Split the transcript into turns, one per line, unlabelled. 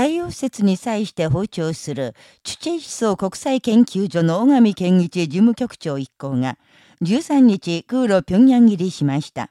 太陽施設に際して訪朝する、チュチェ思想国際研究所の小上健一事務局長一行が、13日空路平壌入りしました。